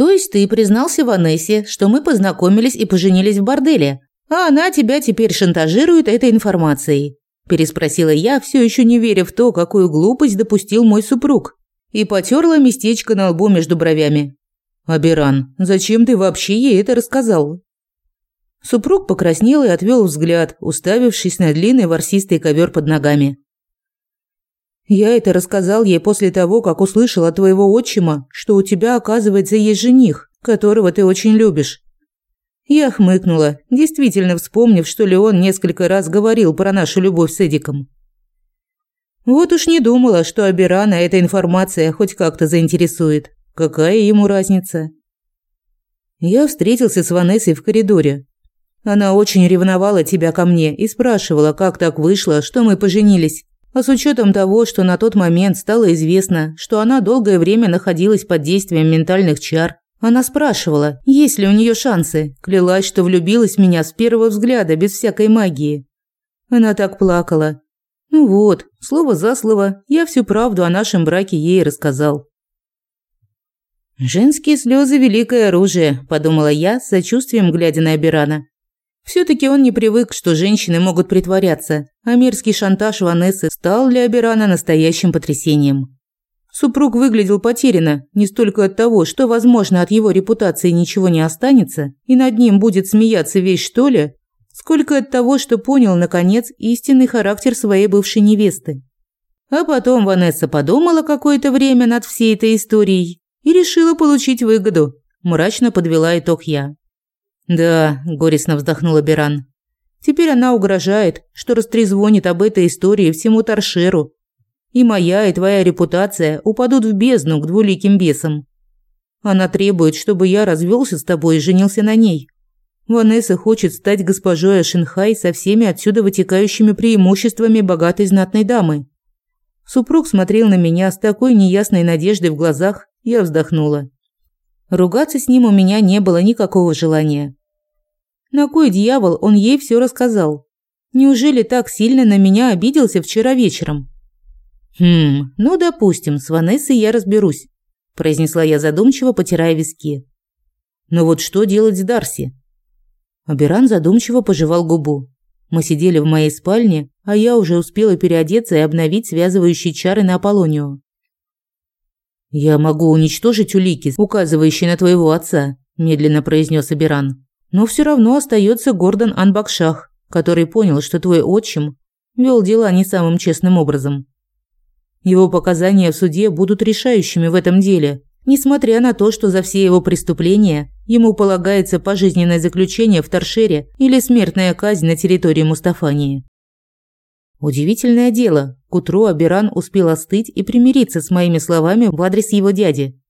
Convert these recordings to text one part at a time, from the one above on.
То есть ты признался Ванессе, что мы познакомились и поженились в борделе, а она тебя теперь шантажирует этой информацией?» Переспросила я, все еще не веря в то, какую глупость допустил мой супруг. И потерла местечко на лбу между бровями. «Абиран, зачем ты вообще ей это рассказал?» Супруг покраснел и отвел взгляд, уставившись на длинный ворсистый ковер под ногами. Я это рассказал ей после того, как услышал от твоего отчима, что у тебя, оказывается, есть жених, которого ты очень любишь. Я хмыкнула, действительно вспомнив, что Леон несколько раз говорил про нашу любовь с Эдиком. Вот уж не думала, что Абирана эта информация хоть как-то заинтересует. Какая ему разница? Я встретился с Ванессой в коридоре. Она очень ревновала тебя ко мне и спрашивала, как так вышло, что мы поженились. А с учетом того, что на тот момент стало известно, что она долгое время находилась под действием ментальных чар, она спрашивала, есть ли у нее шансы, клялась, что влюбилась в меня с первого взгляда, без всякой магии. Она так плакала. Ну вот, слово за слово, я всю правду о нашем браке ей рассказал. «Женские слезы – великое оружие», – подумала я, с сочувствием глядя на Абирана. все таки он не привык, что женщины могут притворяться, а мерзкий шантаж Ванессы стал для Аберана настоящим потрясением. Супруг выглядел потерянно не столько от того, что, возможно, от его репутации ничего не останется, и над ним будет смеяться весь что ли, сколько от того, что понял, наконец, истинный характер своей бывшей невесты. А потом Ванесса подумала какое-то время над всей этой историей и решила получить выгоду. Мрачно подвела итог я. «Да», – горестно вздохнула Беран, Теперь она угрожает, что растрезвонит об этой истории всему торшеру. И моя, и твоя репутация упадут в бездну к двуликим бесам. Она требует, чтобы я развелся с тобой и женился на ней. Ванесса хочет стать госпожой Ашинхай со всеми отсюда вытекающими преимуществами богатой знатной дамы. Супруг смотрел на меня с такой неясной надеждой в глазах, я вздохнула. Ругаться с ним у меня не было никакого желания. На кой дьявол он ей все рассказал? Неужели так сильно на меня обиделся вчера вечером? Хм, ну допустим, с Ванессой я разберусь, произнесла я задумчиво, потирая виски. Но вот что делать с Дарси? Абиран задумчиво пожевал губу. Мы сидели в моей спальне, а я уже успела переодеться и обновить связывающие чары на Аполлонию. «Я могу уничтожить улики, указывающие на твоего отца», – медленно произнес Абиран. Но все равно остается Гордон Анбакшах, который понял, что твой отчим вел дела не самым честным образом. Его показания в суде будут решающими в этом деле, несмотря на то, что за все его преступления ему полагается пожизненное заключение в Торшере или смертная казнь на территории Мустафании. Удивительное дело, к утру Абиран успел остыть и примириться с моими словами в адрес его дяди.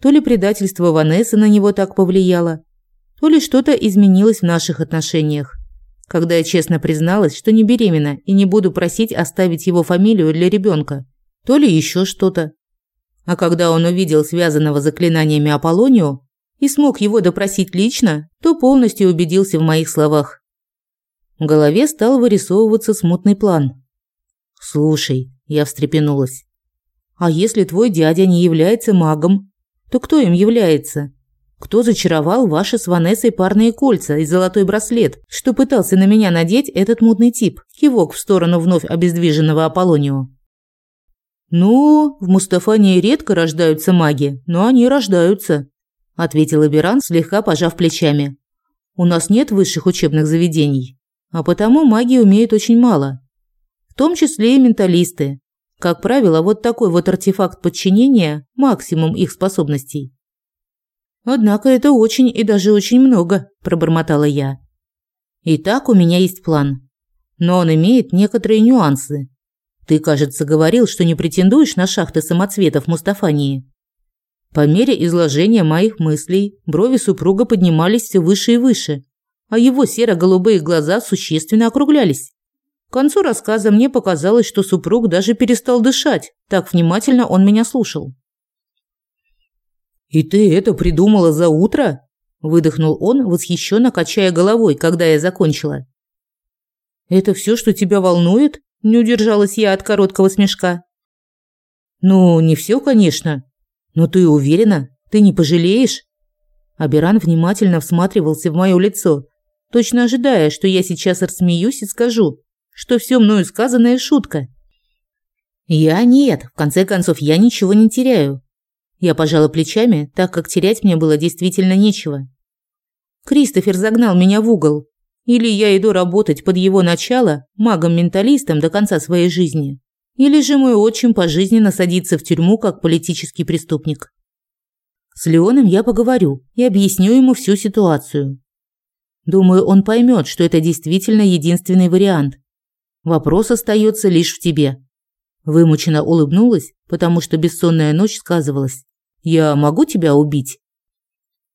То ли предательство Ванессы на него так повлияло, то ли что-то изменилось в наших отношениях. Когда я честно призналась, что не беременна и не буду просить оставить его фамилию для ребенка, то ли еще что-то. А когда он увидел связанного заклинаниями Аполлонию и смог его допросить лично, то полностью убедился в моих словах. В голове стал вырисовываться смутный план. «Слушай», – я встрепенулась, – «а если твой дядя не является магом, то кто им является? Кто зачаровал ваши с Ванессой парные кольца и золотой браслет, что пытался на меня надеть этот мутный тип? Кивок в сторону вновь обездвиженного Аполлонио. Ну, в Мустафании редко рождаются маги, но они рождаются, ответил Иберан, слегка пожав плечами. У нас нет высших учебных заведений, а потому маги умеют очень мало, в том числе и менталисты. Как правило, вот такой вот артефакт подчинения – максимум их способностей. «Однако это очень и даже очень много», – пробормотала я. «Итак, у меня есть план. Но он имеет некоторые нюансы. Ты, кажется, говорил, что не претендуешь на шахты самоцветов Мустафании». По мере изложения моих мыслей, брови супруга поднимались все выше и выше, а его серо-голубые глаза существенно округлялись. К концу рассказа мне показалось, что супруг даже перестал дышать, так внимательно он меня слушал. «И ты это придумала за утро?» – выдохнул он, восхищенно качая головой, когда я закончила. «Это все, что тебя волнует?» – не удержалась я от короткого смешка. «Ну, не все, конечно. Но ты уверена? Ты не пожалеешь?» Абиран внимательно всматривался в мое лицо, точно ожидая, что я сейчас рассмеюсь и скажу, что все мною сказанное – шутка. «Я нет. В конце концов, я ничего не теряю. Я пожала плечами, так как терять мне было действительно нечего. Кристофер загнал меня в угол. Или я иду работать под его начало магом-менталистом до конца своей жизни, или же мой отчим пожизненно садится в тюрьму как политический преступник. С Леоном я поговорю и объясню ему всю ситуацию. Думаю, он поймет, что это действительно единственный вариант. Вопрос остается лишь в тебе. Вымученно улыбнулась, потому что бессонная ночь сказывалась. Я могу тебя убить?»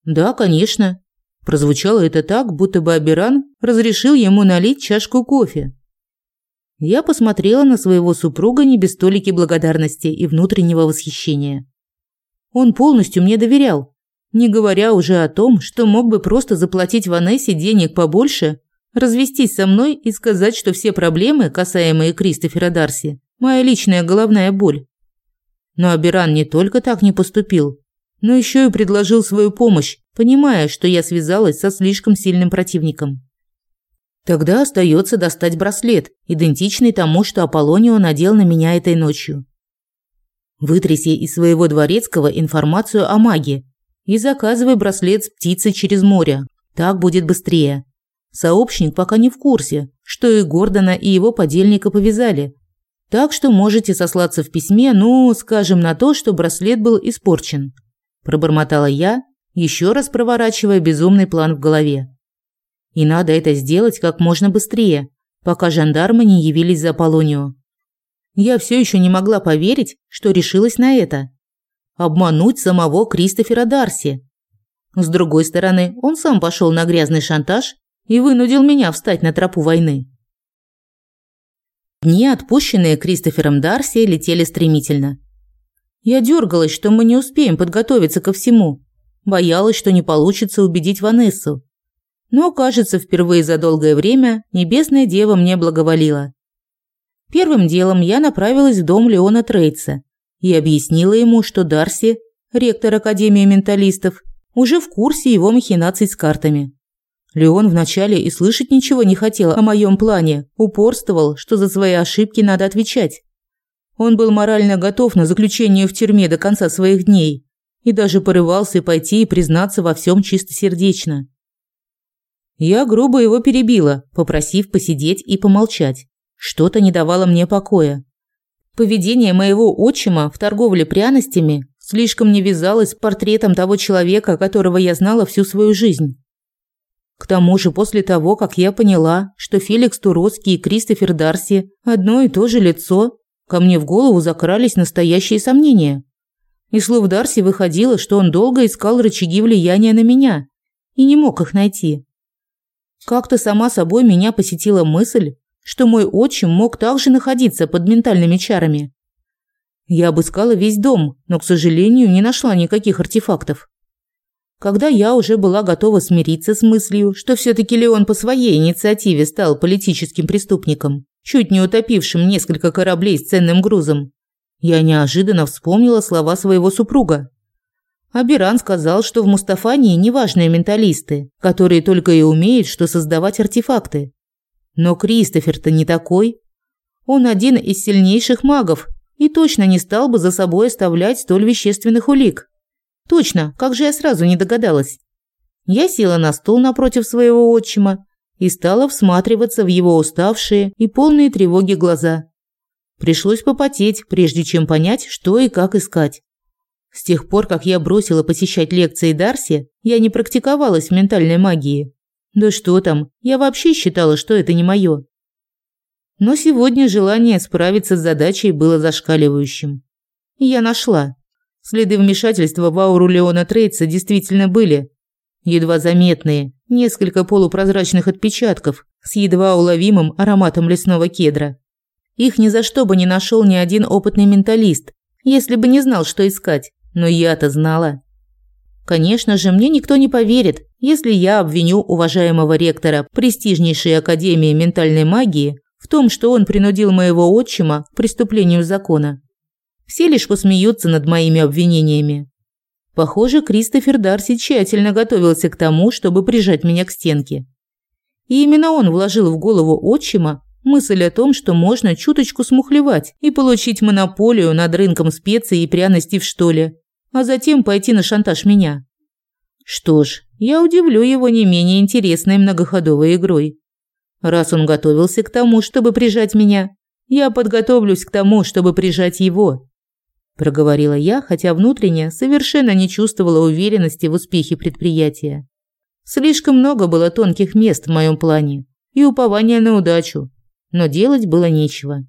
«Да, конечно». Прозвучало это так, будто бы Абиран разрешил ему налить чашку кофе. Я посмотрела на своего супруга не без толики благодарности и внутреннего восхищения. Он полностью мне доверял, не говоря уже о том, что мог бы просто заплатить Ванессе денег побольше, развестись со мной и сказать, что все проблемы, касаемые Кристофера Дарси, моя личная головная боль. Но Абиран не только так не поступил, но еще и предложил свою помощь, понимая, что я связалась со слишком сильным противником. Тогда остается достать браслет, идентичный тому, что Аполлонио надел на меня этой ночью. Вытряси из своего дворецкого информацию о маге и заказывай браслет с птицей через море. Так будет быстрее. Сообщник пока не в курсе, что и Гордона, и его подельника повязали, так что можете сослаться в письме, ну, скажем, на то, что браслет был испорчен. Пробормотала я, еще раз проворачивая безумный план в голове. И надо это сделать как можно быстрее, пока жандармы не явились за Полонию. Я все еще не могла поверить, что решилась на это. Обмануть самого Кристофера Дарси. С другой стороны, он сам пошел на грязный шантаж и вынудил меня встать на тропу войны. Дни, отпущенные Кристофером Дарси, летели стремительно. Я дергалась, что мы не успеем подготовиться ко всему. Боялась, что не получится убедить Ванессу. Но, кажется, впервые за долгое время Небесная Дева мне благоволила. Первым делом я направилась в дом Леона Трейца и объяснила ему, что Дарси, ректор Академии менталистов, уже в курсе его махинаций с картами. Леон вначале и слышать ничего не хотел о моем плане, упорствовал, что за свои ошибки надо отвечать. Он был морально готов на заключение в тюрьме до конца своих дней и даже порывался пойти и признаться во всем чистосердечно. Я грубо его перебила, попросив посидеть и помолчать. Что-то не давало мне покоя. Поведение моего отчима в торговле пряностями слишком не вязалось с портретом того человека, которого я знала всю свою жизнь. К тому же после того, как я поняла, что Феликс Туровский и Кристофер Дарси одно и то же лицо, ко мне в голову закрались настоящие сомнения. Из слов Дарси выходило, что он долго искал рычаги влияния на меня и не мог их найти. Как-то сама собой меня посетила мысль, что мой отчим мог также находиться под ментальными чарами. Я обыскала весь дом, но, к сожалению, не нашла никаких артефактов. Когда я уже была готова смириться с мыслью, что все-таки Леон по своей инициативе стал политическим преступником, чуть не утопившим несколько кораблей с ценным грузом, я неожиданно вспомнила слова своего супруга. Абиран сказал, что в Мустафании неважные менталисты, которые только и умеют, что создавать артефакты. Но Кристофер-то не такой. Он один из сильнейших магов и точно не стал бы за собой оставлять столь вещественных улик. Точно, как же я сразу не догадалась. Я села на стул напротив своего отчима и стала всматриваться в его уставшие и полные тревоги глаза. Пришлось попотеть, прежде чем понять, что и как искать. С тех пор, как я бросила посещать лекции Дарси, я не практиковалась в ментальной магии. Да что там, я вообще считала, что это не моё. Но сегодня желание справиться с задачей было зашкаливающим. И я нашла. Следы вмешательства в ауру Леона Трейца действительно были. Едва заметные, несколько полупрозрачных отпечатков с едва уловимым ароматом лесного кедра. Их ни за что бы не нашел ни один опытный менталист, если бы не знал, что искать. Но я-то знала. Конечно же, мне никто не поверит, если я обвиню уважаемого ректора престижнейшей Академии ментальной магии в том, что он принудил моего отчима к преступлению закона. Все лишь посмеются над моими обвинениями. Похоже, Кристофер Дарси тщательно готовился к тому, чтобы прижать меня к стенке. И именно он вложил в голову отчима мысль о том, что можно чуточку смухлевать и получить монополию над рынком специй и пряностей в штоле, а затем пойти на шантаж меня. Что ж, я удивлю его не менее интересной многоходовой игрой. Раз он готовился к тому, чтобы прижать меня, я подготовлюсь к тому, чтобы прижать его проговорила я, хотя внутренне совершенно не чувствовала уверенности в успехе предприятия. Слишком много было тонких мест в моем плане и упования на удачу, но делать было нечего.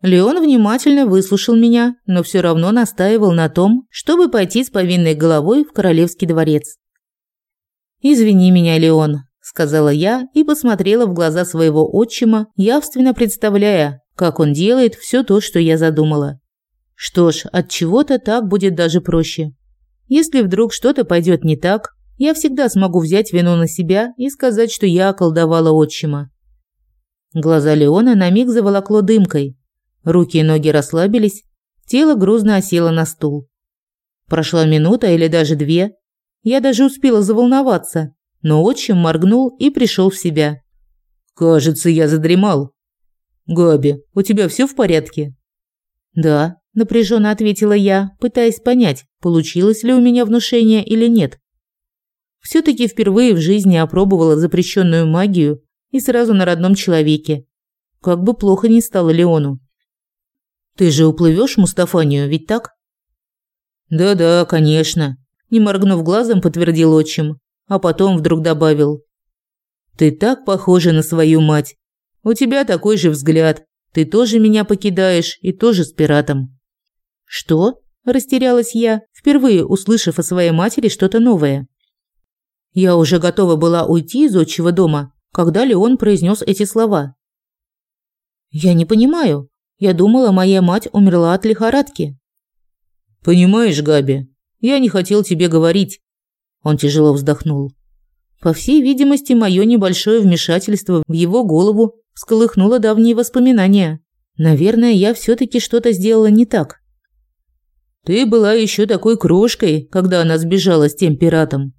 Леон внимательно выслушал меня, но все равно настаивал на том, чтобы пойти с повинной головой в королевский дворец. «Извини меня, Леон», – сказала я и посмотрела в глаза своего отчима, явственно представляя, как он делает все то, что я задумала. Что ж, от чего-то так будет даже проще. Если вдруг что-то пойдет не так, я всегда смогу взять вину на себя и сказать, что я околдовала отчима. Глаза Леона на миг заволокло дымкой. Руки и ноги расслабились, тело грузно осело на стул. Прошла минута или даже две. Я даже успела заволноваться, но отчим моргнул и пришел в себя. «Кажется, я задремал. Габи, у тебя все в порядке?» «Да», напряженно ответила я, пытаясь понять, получилось ли у меня внушение или нет. Все-таки впервые в жизни опробовала запрещенную магию и сразу на родном человеке. Как бы плохо ни стало Леону. «Ты же уплывешь Мустафанию, ведь так?» «Да-да, конечно», – не моргнув глазом, подтвердил отчим, а потом вдруг добавил. «Ты так похожа на свою мать. У тебя такой же взгляд. Ты тоже меня покидаешь и тоже с пиратом». «Что?» – растерялась я, впервые услышав о своей матери что-то новое. Я уже готова была уйти из отчего дома, когда Леон произнес эти слова. «Я не понимаю. Я думала, моя мать умерла от лихорадки». «Понимаешь, Габи, я не хотел тебе говорить». Он тяжело вздохнул. По всей видимости, мое небольшое вмешательство в его голову всколыхнуло давние воспоминания. Наверное, я все таки что-то сделала не так. Ты была еще такой крошкой, когда она сбежала с тем пиратом.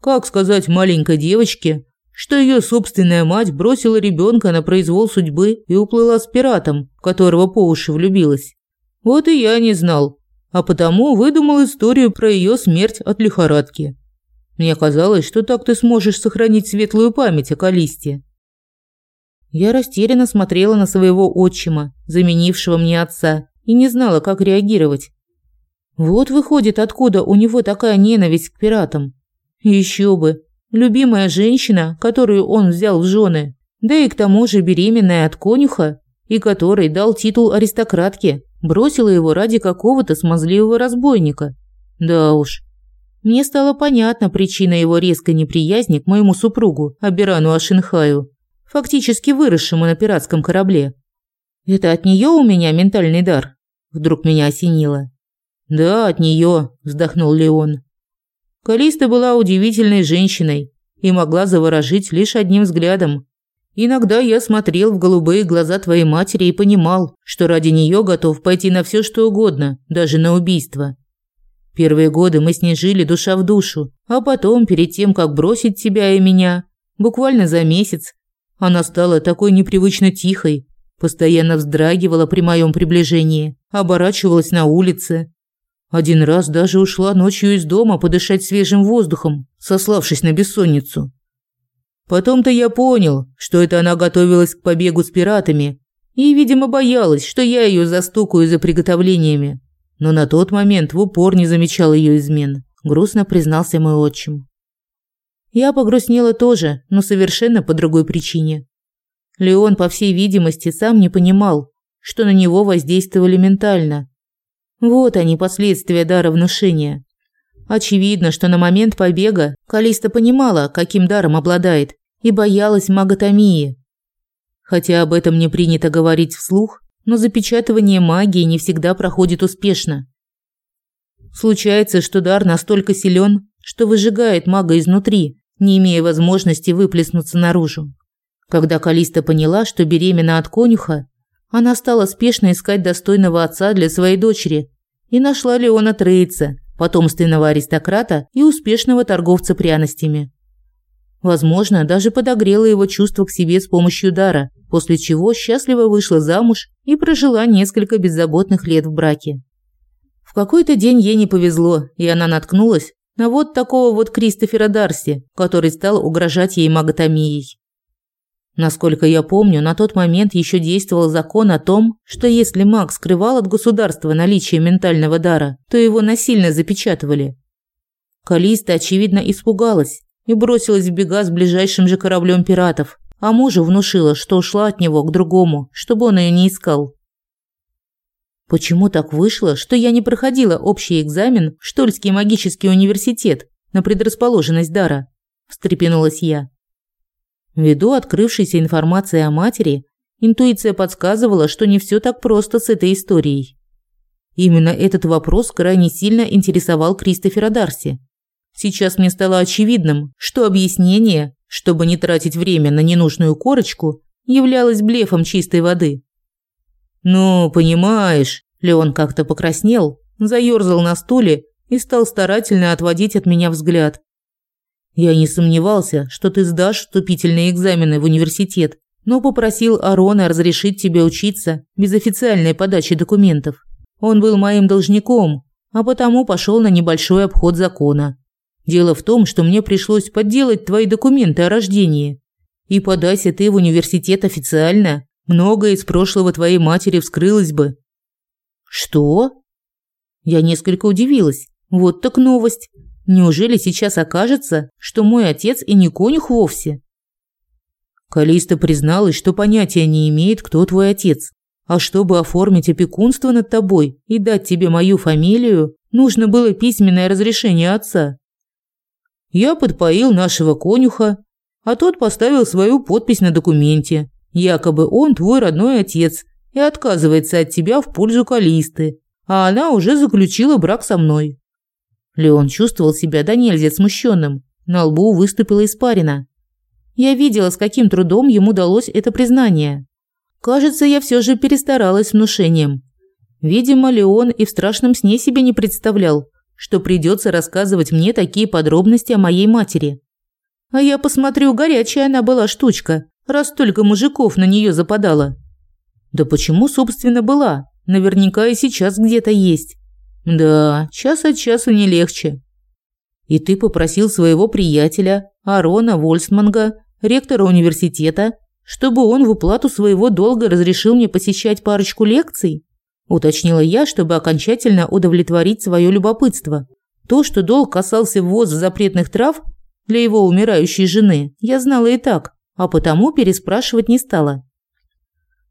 Как сказать маленькой девочке, что ее собственная мать бросила ребенка на произвол судьбы и уплыла с пиратом, в которого по уши влюбилась? Вот и я не знал, а потому выдумал историю про ее смерть от лихорадки. Мне казалось, что так ты сможешь сохранить светлую память о Калисте. Я растерянно смотрела на своего отчима, заменившего мне отца, и не знала, как реагировать. Вот выходит, откуда у него такая ненависть к пиратам. Еще бы. Любимая женщина, которую он взял в жены, да и к тому же беременная от конюха, и который дал титул аристократке, бросила его ради какого-то смазливого разбойника. Да уж. Мне стало понятна причина его резкой неприязни к моему супругу, Абирану Ашинхаю, фактически выросшему на пиратском корабле. Это от нее у меня ментальный дар? Вдруг меня осенило. «Да, от нее», – вздохнул Леон. Калиста была удивительной женщиной и могла заворожить лишь одним взглядом. Иногда я смотрел в голубые глаза твоей матери и понимал, что ради нее готов пойти на все, что угодно, даже на убийство. Первые годы мы с ней жили душа в душу, а потом, перед тем, как бросить тебя и меня, буквально за месяц, она стала такой непривычно тихой, постоянно вздрагивала при моем приближении, оборачивалась на улице, один раз даже ушла ночью из дома подышать свежим воздухом, сославшись на бессонницу. Потом-то я понял, что это она готовилась к побегу с пиратами и, видимо, боялась, что я ее застукаю за приготовлениями. Но на тот момент в упор не замечал ее измен, грустно признался мой отчим. Я погрустнела тоже, но совершенно по другой причине. Леон, по всей видимости, сам не понимал, что на него воздействовали ментально – вот они, последствия дара внушения. Очевидно, что на момент побега Калиста понимала, каким даром обладает, и боялась маготомии. Хотя об этом не принято говорить вслух, но запечатывание магии не всегда проходит успешно. Случается, что дар настолько силен, что выжигает мага изнутри, не имея возможности выплеснуться наружу. Когда Калиста поняла, что беременна от конюха, она стала спешно искать достойного отца для своей дочери и нашла Леона Трейца, потомственного аристократа и успешного торговца пряностями. Возможно, даже подогрела его чувство к себе с помощью дара, после чего счастливо вышла замуж и прожила несколько беззаботных лет в браке. В какой-то день ей не повезло, и она наткнулась на вот такого вот Кристофера Дарси, который стал угрожать ей маготомией. Насколько я помню, на тот момент еще действовал закон о том, что если маг скрывал от государства наличие ментального дара, то его насильно запечатывали. Калиста, очевидно, испугалась и бросилась в бега с ближайшим же кораблем пиратов, а мужу внушила, что ушла от него к другому, чтобы он ее не искал. Почему так вышло, что я не проходила общий экзамен в Штольский магический университет на предрасположенность дара? Встрепенулась я. Ввиду открывшейся информации о матери, интуиция подсказывала, что не все так просто с этой историей. Именно этот вопрос крайне сильно интересовал Кристофера Дарси. Сейчас мне стало очевидным, что объяснение, чтобы не тратить время на ненужную корочку, являлось блефом чистой воды. «Ну, понимаешь», – Леон как-то покраснел, заёрзал на стуле и стал старательно отводить от меня взгляд. Я не сомневался, что ты сдашь вступительные экзамены в университет, но попросил Арона разрешить тебе учиться без официальной подачи документов. Он был моим должником, а потому пошел на небольшой обход закона. Дело в том, что мне пришлось подделать твои документы о рождении. И подайся ты в университет официально, многое из прошлого твоей матери вскрылось бы. Что? Я несколько удивилась. Вот так новость. Неужели сейчас окажется, что мой отец и не конюх вовсе? Калиста призналась, что понятия не имеет, кто твой отец. А чтобы оформить опекунство над тобой и дать тебе мою фамилию, нужно было письменное разрешение отца. Я подпоил нашего конюха, а тот поставил свою подпись на документе. Якобы он твой родной отец и отказывается от тебя в пользу Калисты, а она уже заключила брак со мной. Леон чувствовал себя до нельзя смущенным. На лбу выступила испарина. Я видела, с каким трудом ему удалось это признание. Кажется, я все же перестаралась с внушением. Видимо, Леон и в страшном сне себе не представлял, что придется рассказывать мне такие подробности о моей матери. А я посмотрю, горячая она была штучка, раз только мужиков на нее западало. Да почему, собственно, была? Наверняка и сейчас где-то есть. Да, час от часу не легче. И ты попросил своего приятеля, Арона Вольсманга, ректора университета, чтобы он в уплату своего долга разрешил мне посещать парочку лекций? Уточнила я, чтобы окончательно удовлетворить свое любопытство. То, что долг касался ввоза запретных трав для его умирающей жены, я знала и так, а потому переспрашивать не стала.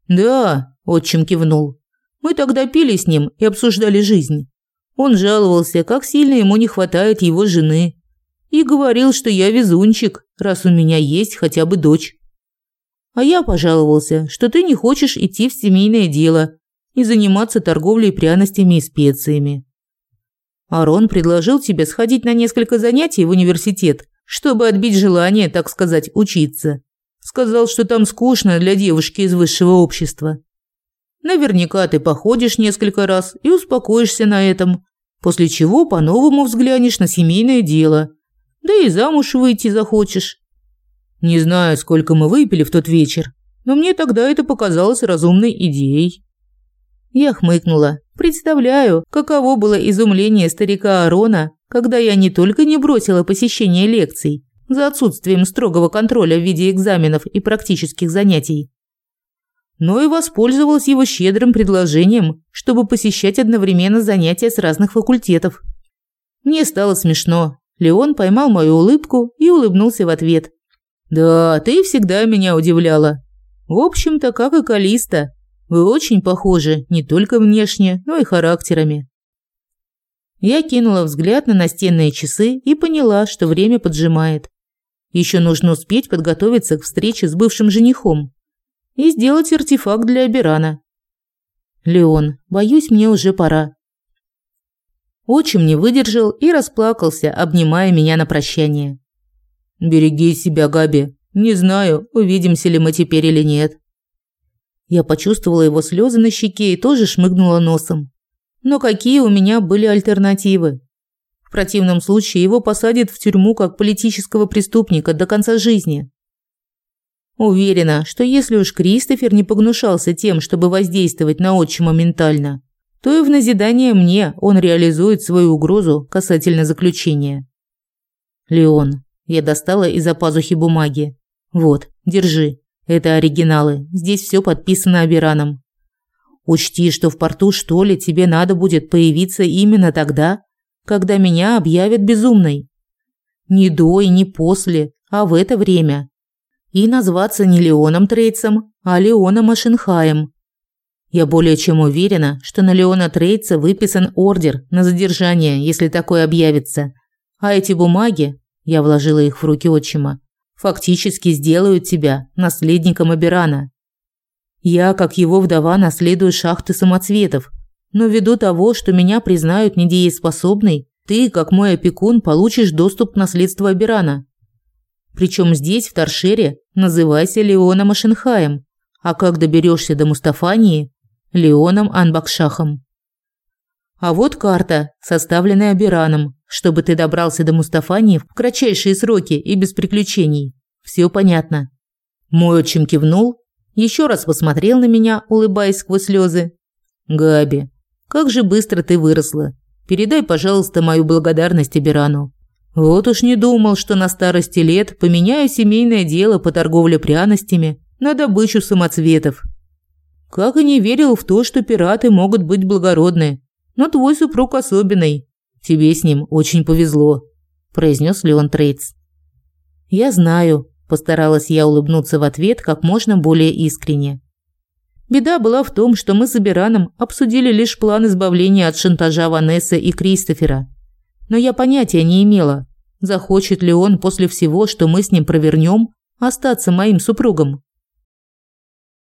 «Да», – отчим кивнул, – «мы тогда пили с ним и обсуждали жизнь. Он жаловался, как сильно ему не хватает его жены. И говорил, что я везунчик, раз у меня есть хотя бы дочь. А я пожаловался, что ты не хочешь идти в семейное дело и заниматься торговлей пряностями и специями. Арон предложил тебе сходить на несколько занятий в университет, чтобы отбить желание, так сказать, учиться. Сказал, что там скучно для девушки из высшего общества. Наверняка ты походишь несколько раз и успокоишься на этом, после чего по-новому взглянешь на семейное дело. Да и замуж выйти захочешь. Не знаю, сколько мы выпили в тот вечер, но мне тогда это показалось разумной идеей. Я хмыкнула. Представляю, каково было изумление старика Арона, когда я не только не бросила посещение лекций за отсутствием строгого контроля в виде экзаменов и практических занятий, но и воспользовалась его щедрым предложением, чтобы посещать одновременно занятия с разных факультетов. Мне стало смешно. Леон поймал мою улыбку и улыбнулся в ответ. «Да, ты всегда меня удивляла. В общем-то, как и Калиста. Вы очень похожи не только внешне, но и характерами». Я кинула взгляд на настенные часы и поняла, что время поджимает. Еще нужно успеть подготовиться к встрече с бывшим женихом и сделать артефакт для Абирана. Леон, боюсь, мне уже пора. Отчим не выдержал и расплакался, обнимая меня на прощание. «Береги себя, Габи. Не знаю, увидимся ли мы теперь или нет». Я почувствовала его слезы на щеке и тоже шмыгнула носом. Но какие у меня были альтернативы? В противном случае его посадят в тюрьму как политического преступника до конца жизни. Уверена, что если уж Кристофер не погнушался тем, чтобы воздействовать на отчима ментально, то и в назидание мне он реализует свою угрозу касательно заключения. Леон, я достала из-за пазухи бумаги. Вот, держи. Это оригиналы. Здесь все подписано Абираном. Учти, что в порту что ли тебе надо будет появиться именно тогда, когда меня объявят безумной. Ни до и ни после, а в это время и назваться не Леоном Трейцем, а Леоном Ашенхаем. Я более чем уверена, что на Леона Трейца выписан ордер на задержание, если такое объявится. А эти бумаги, я вложила их в руки отчима, фактически сделают тебя наследником Аберана. Я, как его вдова, наследую шахты самоцветов, но ввиду того, что меня признают недееспособной, ты, как мой опекун, получишь доступ к наследству Аберана. Причем здесь, в Торшере, называйся Леоном Ашенхаем, а как доберешься до Мустафании – Леоном Анбакшахом. А вот карта, составленная Бираном, чтобы ты добрался до Мустафании в кратчайшие сроки и без приключений. Все понятно. Мой отчим кивнул, еще раз посмотрел на меня, улыбаясь сквозь слезы. «Габи, как же быстро ты выросла. Передай, пожалуйста, мою благодарность Абирану. Вот уж не думал, что на старости лет поменяю семейное дело по торговле пряностями на добычу самоцветов. Как и не верил в то, что пираты могут быть благородны. Но твой супруг особенный. Тебе с ним очень повезло», – произнес Леон Трейдс. «Я знаю», – постаралась я улыбнуться в ответ как можно более искренне. Беда была в том, что мы с Абираном обсудили лишь план избавления от шантажа Ванессы и Кристофера. Но я понятия не имела, Захочет ли он после всего, что мы с ним провернем, остаться моим супругом?